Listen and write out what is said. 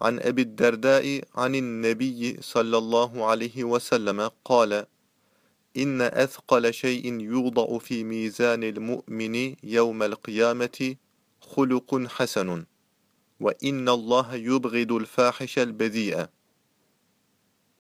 عن أبي الدرداء عن النبي صلى الله عليه وسلم قال إن أثقل شيء يوضع في ميزان المؤمن يوم القيامة خلق حسن وإن الله يبغض الفاحش البذيئة